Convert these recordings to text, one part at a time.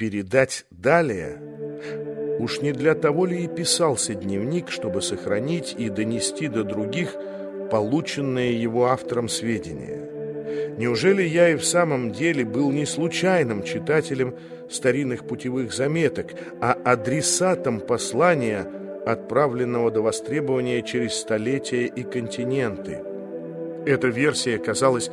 передать далее. Уж не для того ли и писался дневник, чтобы сохранить и донести до других полученные его автором сведения? Неужели я и в самом деле был не случайным читателем старинных путевых заметок, а адресатом послания, отправленного до востребования через столетия и континенты? Эта версия казалась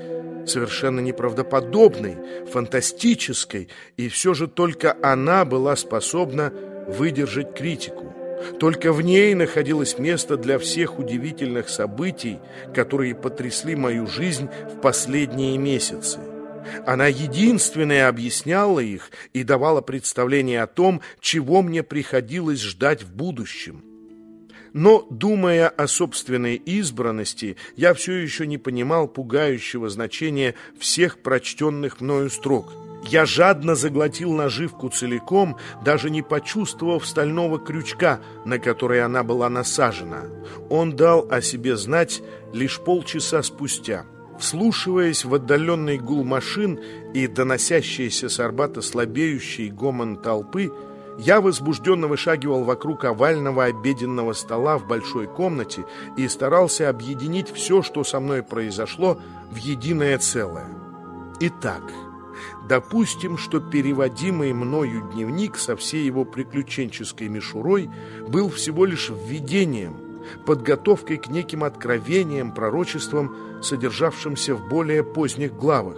совершенно неправдоподобной, фантастической, и все же только она была способна выдержать критику. Только в ней находилось место для всех удивительных событий, которые потрясли мою жизнь в последние месяцы. Она единственная объясняла их и давала представление о том, чего мне приходилось ждать в будущем. Но, думая о собственной избранности, я все еще не понимал пугающего значения всех прочтенных мною строк – я жадно заглотил наживку целиком, даже не почувствовав стального крючка, на который она была насажена. Он дал о себе знать лишь полчаса спустя. Вслушиваясь в отдаленный гул машин и доносящийся с Арбата слабеющий гомон толпы, я возбужденно вышагивал вокруг овального обеденного стола в большой комнате и старался объединить все, что со мной произошло, в единое целое. Итак... Допустим, что переводимый мною дневник со всей его приключенческой мишурой был всего лишь введением, подготовкой к неким откровениям, пророчествам, содержавшимся в более поздних главах.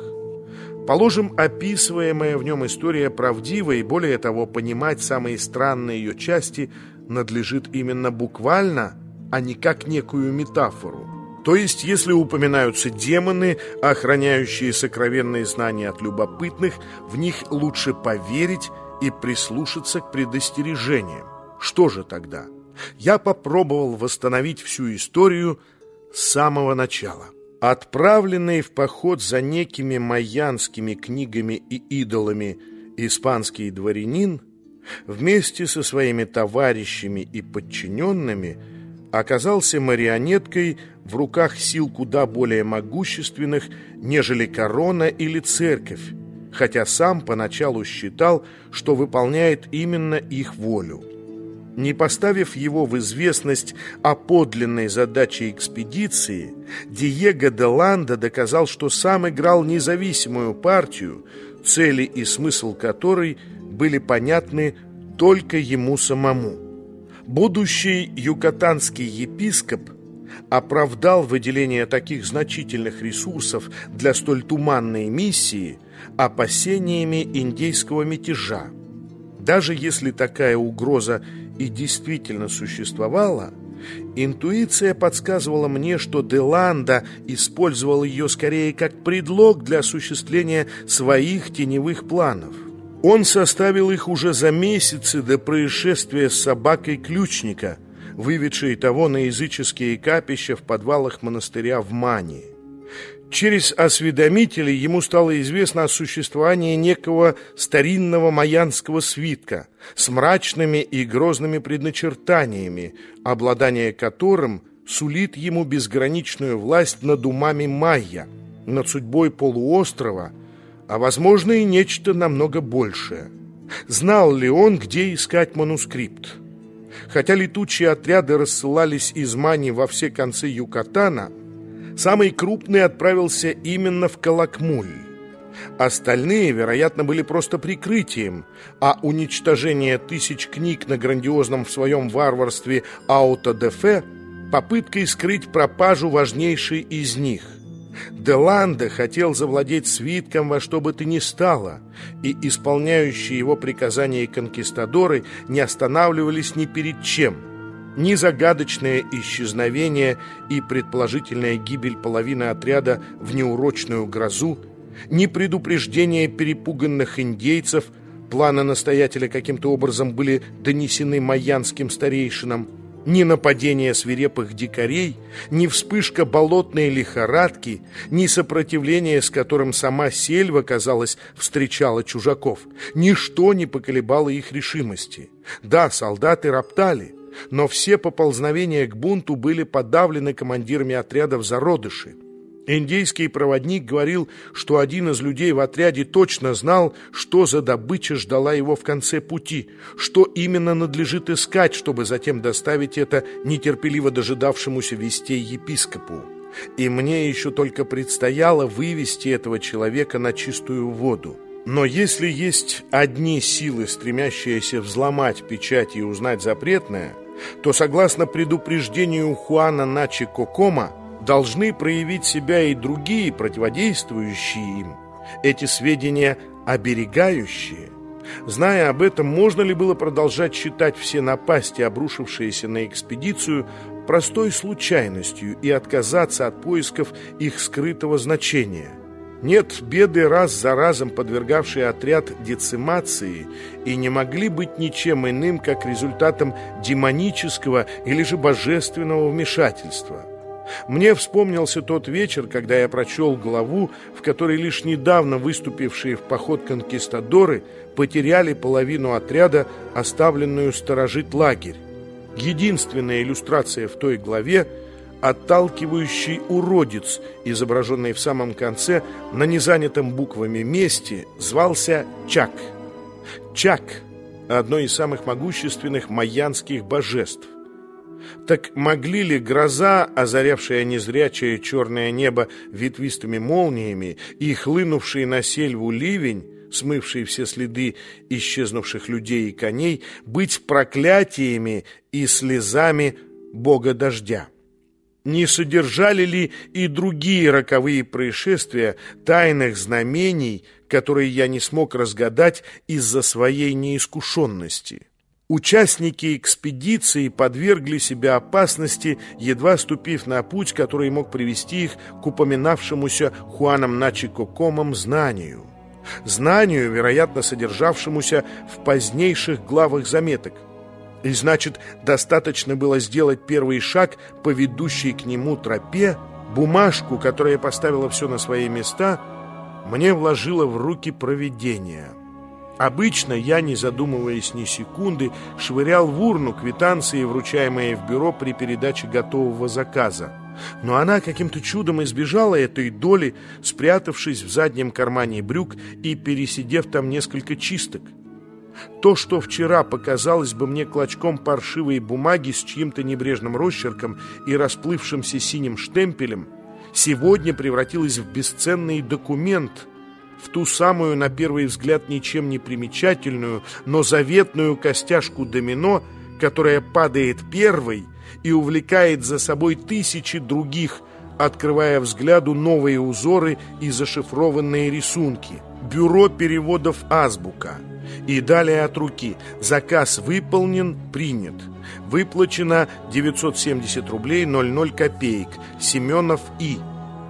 Положим, описываемая в нем история правдива, и более того, понимать самые странные ее части надлежит именно буквально, а не как некую метафору. То есть, если упоминаются демоны, охраняющие сокровенные знания от любопытных, в них лучше поверить и прислушаться к предостережениям. Что же тогда? Я попробовал восстановить всю историю с самого начала. Отправленный в поход за некими майянскими книгами и идолами испанский дворянин вместе со своими товарищами и подчиненными оказался марионеткой в руках сил куда более могущественных, нежели корона или церковь, хотя сам поначалу считал, что выполняет именно их волю. Не поставив его в известность о подлинной задаче экспедиции, Диего де Ланда доказал, что сам играл независимую партию, цели и смысл которой были понятны только ему самому. Будущий юкатанский епископ – оправдал выделение таких значительных ресурсов для столь туманной миссии опасениями индейского мятежа. Даже если такая угроза и действительно существовала, интуиция подсказывала мне, что Деланда использовал ее скорее как предлог для осуществления своих теневых планов. Он составил их уже за месяцы до происшествия с собакой ключника – выведшие того на языческие капища в подвалах монастыря в Мании. Через осведомителей ему стало известно о существовании некого старинного майянского свитка с мрачными и грозными предначертаниями, обладание которым сулит ему безграничную власть над умами майя, над судьбой полуострова, а, возможно, и нечто намного большее. Знал ли он, где искать манускрипт? Хотя летучие отряды рассылались из Мани во все концы Юкатана, самый крупный отправился именно в Калакмуль. Остальные, вероятно, были просто прикрытием, а уничтожение тысяч книг на грандиозном в своем варварстве аутодефе – попыткой скрыть пропажу важнейшей из них – Деланда хотел завладеть свитком во что бы то ни стало, и исполняющие его приказания конкистадоры не останавливались ни перед чем. Ни загадочное исчезновение и предположительная гибель половины отряда в неурочную грозу, ни предупреждение перепуганных индейцев, планы настоятеля каким-то образом были донесены майянским старейшинам, ни нападение свирепых дикарей, ни вспышка болотной лихорадки, ни сопротивление, с которым сама сельва, казалось, встречала чужаков. Ничто не поколебало их решимости. Да, солдаты роптали, но все поползновения к бунту были подавлены командирами отрядов зародыши. Индейский проводник говорил, что один из людей в отряде точно знал, что за добыча ждала его в конце пути, что именно надлежит искать, чтобы затем доставить это нетерпеливо дожидавшемуся вестей епископу. И мне еще только предстояло вывести этого человека на чистую воду. Но если есть одни силы, стремящиеся взломать печать и узнать запретное, то, согласно предупреждению Хуана Начи Кокома, должны проявить себя и другие, противодействующие им, эти сведения оберегающие. Зная об этом, можно ли было продолжать считать все напасти, обрушившиеся на экспедицию, простой случайностью и отказаться от поисков их скрытого значения? Нет, беды раз за разом подвергавшие отряд децимации и не могли быть ничем иным, как результатом демонического или же божественного вмешательства. Мне вспомнился тот вечер, когда я прочел главу, в которой лишь недавно выступившие в поход конкистадоры потеряли половину отряда, оставленную сторожить лагерь. Единственная иллюстрация в той главе – отталкивающий уродец, изображенный в самом конце, на незанятом буквами месте, звался Чак. Чак – одно из самых могущественных майянских божеств. Так могли ли гроза, озарявшая незрячее черное небо ветвистыми молниями и хлынувший на сельву ливень, смывший все следы исчезнувших людей и коней, быть проклятиями и слезами бога дождя? Не содержали ли и другие роковые происшествия тайных знамений, которые я не смог разгадать из-за своей неискушенности? Участники экспедиции подвергли себя опасности, едва ступив на путь, который мог привести их к упоминавшемуся Хуаном Начикокомом знанию. Знанию, вероятно, содержавшемуся в позднейших главах заметок. И значит, достаточно было сделать первый шаг по ведущей к нему тропе, бумажку, которая поставила все на свои места, мне вложила в руки провидение. Обычно я, не задумываясь ни секунды, швырял в урну квитанции, вручаемые в бюро при передаче готового заказа. Но она каким-то чудом избежала этой доли, спрятавшись в заднем кармане брюк и пересидев там несколько чисток. То, что вчера показалось бы мне клочком паршивой бумаги с чьим-то небрежным росчерком и расплывшимся синим штемпелем, сегодня превратилось в бесценный документ – в ту самую, на первый взгляд, ничем не примечательную, но заветную костяшку домино, которая падает первой и увлекает за собой тысячи других, открывая взгляду новые узоры и зашифрованные рисунки. Бюро переводов «Азбука». И далее от руки. Заказ выполнен, принят. Выплачено 970 рублей 00 копеек. Семенов И.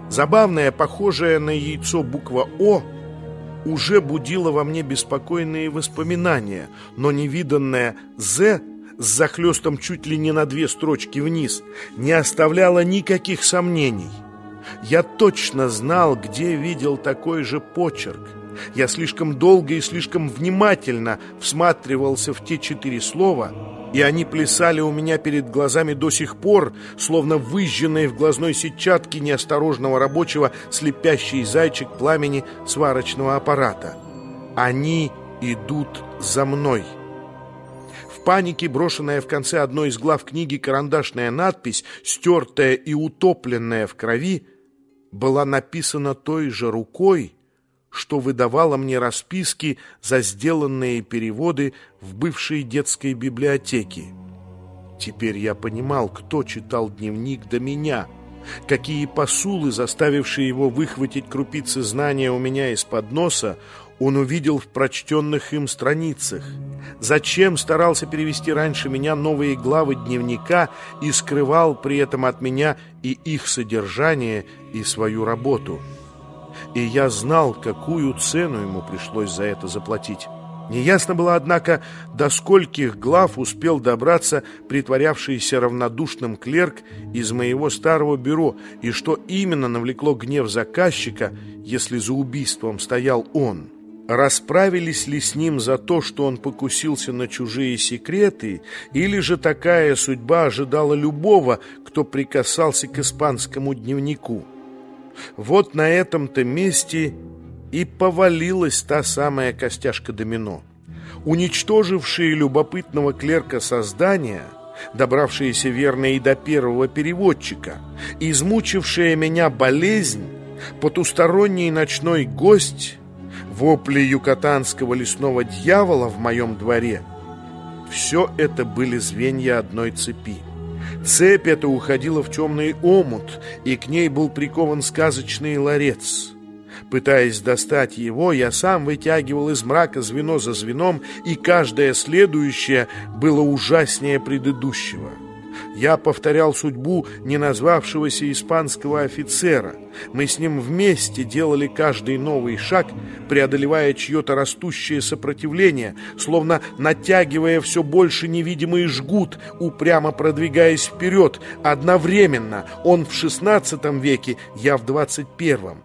Забавная, похожая на яйцо буква «О» уже будило во мне беспокойные воспоминания, но невиданное «З» с захлестом чуть ли не на две строчки вниз не оставляло никаких сомнений. Я точно знал, где видел такой же почерк. Я слишком долго и слишком внимательно всматривался в те четыре слова, и они плясали у меня перед глазами до сих пор, словно выжженные в глазной сетчатке неосторожного рабочего слепящий зайчик пламени сварочного аппарата. Они идут за мной. В панике, брошенная в конце одной из глав книги карандашная надпись, стертая и утопленная в крови, была написана той же рукой, что выдавала мне расписки за сделанные переводы в бывшей детской библиотеке. Теперь я понимал, кто читал дневник до меня, какие посулы, заставившие его выхватить крупицы знания у меня из-под носа, он увидел в прочтенных им страницах. Зачем старался перевести раньше меня новые главы дневника и скрывал при этом от меня и их содержание, и свою работу?» И я знал, какую цену ему пришлось за это заплатить. Неясно было, однако, до скольких глав успел добраться притворявшийся равнодушным клерк из моего старого бюро, и что именно навлекло гнев заказчика, если за убийством стоял он. Расправились ли с ним за то, что он покусился на чужие секреты, или же такая судьба ожидала любого, кто прикасался к испанскому дневнику? Вот на этом-то месте и повалилась та самая костяшка домино. Уничтожившие любопытного клерка создания, добравшиеся верно и до первого переводчика, измучившая меня болезнь, потусторонний ночной гость, вопли юкатанского лесного дьявола в моем дворе — все это были звенья одной цепи. Цепь эта уходила в темный омут, и к ней был прикован сказочный ларец. Пытаясь достать его, я сам вытягивал из мрака звено за звеном, и каждое следующее было ужаснее предыдущего. Я повторял судьбу неназвавшегося испанского офицера. Мы с ним вместе делали каждый новый шаг, преодолевая чье-то растущее сопротивление, словно натягивая все больше невидимый жгут, упрямо продвигаясь вперед. Одновременно он в XVI веке, я в XXI.